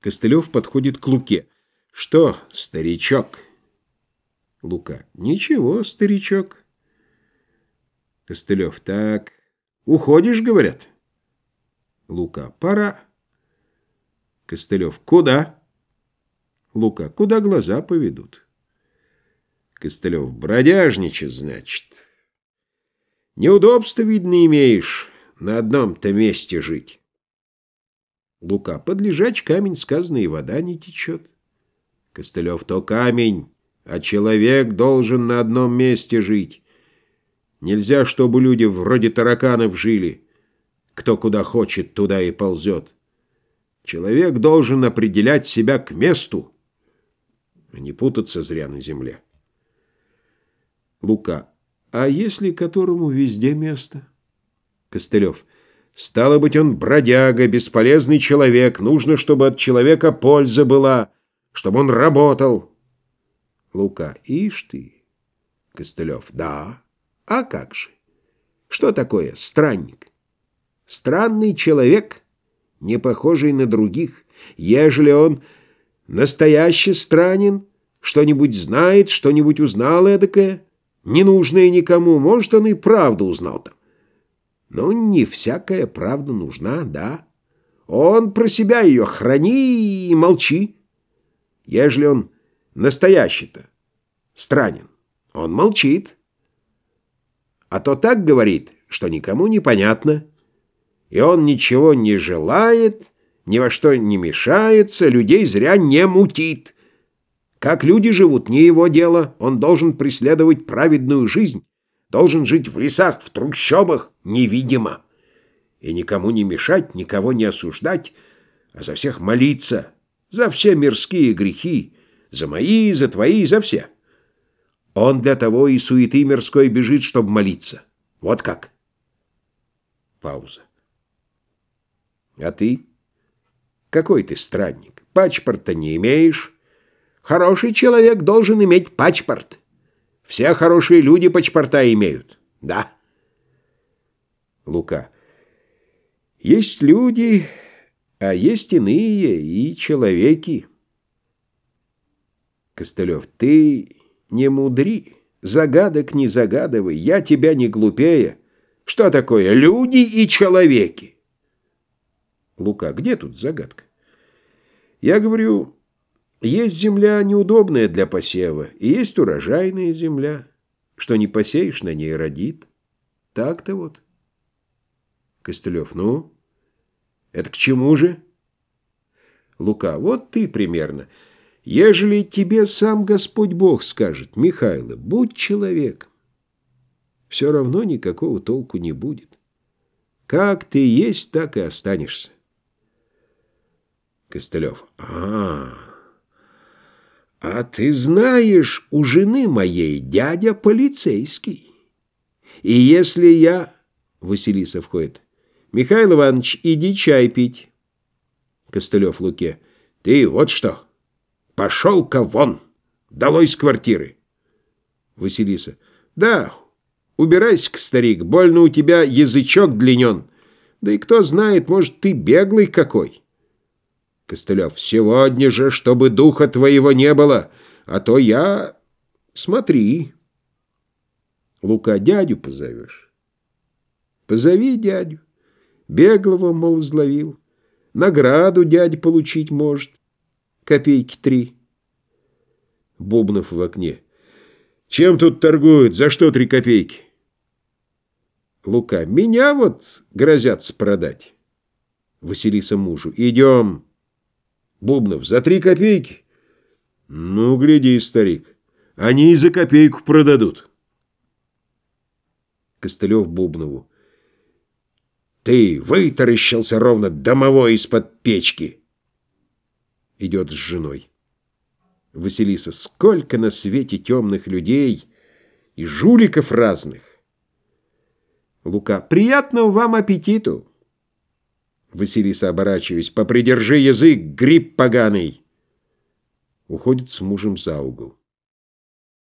Костылев подходит к Луке. «Что, старичок?» Лука. «Ничего, старичок». Костылев. «Так, уходишь, говорят?» Лука. «Пора». Костылев. «Куда?» Лука. «Куда глаза поведут?» Костылев. «Бродяжничать, значит. Неудобства, видно, имеешь на одном-то месте жить». Лука. Под лежач камень сказано, вода не течет. Костылев. То камень, а человек должен на одном месте жить. Нельзя, чтобы люди вроде тараканов жили. Кто куда хочет, туда и ползет. Человек должен определять себя к месту, а не путаться зря на земле. Лука. А если которому везде место? Костылев. Стало быть, он бродяга, бесполезный человек. Нужно, чтобы от человека польза была, чтобы он работал. Лука. Ишь ты. Костылев. Да. А как же? Что такое странник? Странный человек, не похожий на других. Ежели он настоящий странен, что-нибудь знает, что-нибудь узнал эдакое, ненужное никому, может, он и правду узнал там. Но не всякая правда нужна, да. Он про себя ее храни и молчи. Ежели он настоящий-то, странен, он молчит. А то так говорит, что никому не понятно. И он ничего не желает, ни во что не мешается, людей зря не мутит. Как люди живут, не его дело, он должен преследовать праведную жизнь должен жить в лесах, в трущобах, невидимо. И никому не мешать, никого не осуждать, а за всех молиться, за все мирские грехи, за мои, за твои, за все. Он для того и суеты мирской бежит, чтобы молиться. Вот как. Пауза. А ты? Какой ты странник? Пачпорта не имеешь? Хороший человек должен иметь пачпорт. Все хорошие люди паспорта имеют. Да. Лука. Есть люди, а есть иные и человеки. Костылев. Ты не мудри, загадок не загадывай, я тебя не глупее. Что такое люди и человеки? Лука. Где тут загадка? Я говорю... Есть земля неудобная для посева, и есть урожайная земля. Что не посеешь, на ней родит. Так-то вот. Костылев, ну? Это к чему же? Лука, вот ты примерно. Ежели тебе сам Господь Бог скажет, Михайло, будь человеком, все равно никакого толку не будет. Как ты есть, так и останешься. Костылев, а-а-а. «А ты знаешь, у жены моей дядя полицейский. И если я...» Василиса входит. «Михаил Иванович, иди чай пить». Костылев Луке. «Ты вот что! Пошел-ка вон! Долой с квартиры!» Василиса. «Да, убирайся-ка, старик, больно у тебя язычок длинен. Да и кто знает, может, ты беглый какой». Костылев, сегодня же, чтобы духа твоего не было, а то я... Смотри. Лука, дядю позовешь? Позови дядю. Беглого, мол, изловил. Награду дядя получить может. Копейки три. Бубнов в окне. Чем тут торгуют? За что три копейки? Лука. Меня вот грозятся продать. Василиса мужу. Идем. Бубнов, за три копейки? Ну, гляди, старик, они и за копейку продадут. Костылев Бубнову. Ты вытаращился ровно домовой из-под печки. Идет с женой. Василиса, сколько на свете темных людей и жуликов разных. Лука, приятного вам аппетиту. Василиса, оборачиваясь, попридержи язык, гриб поганый. Уходит с мужем за угол.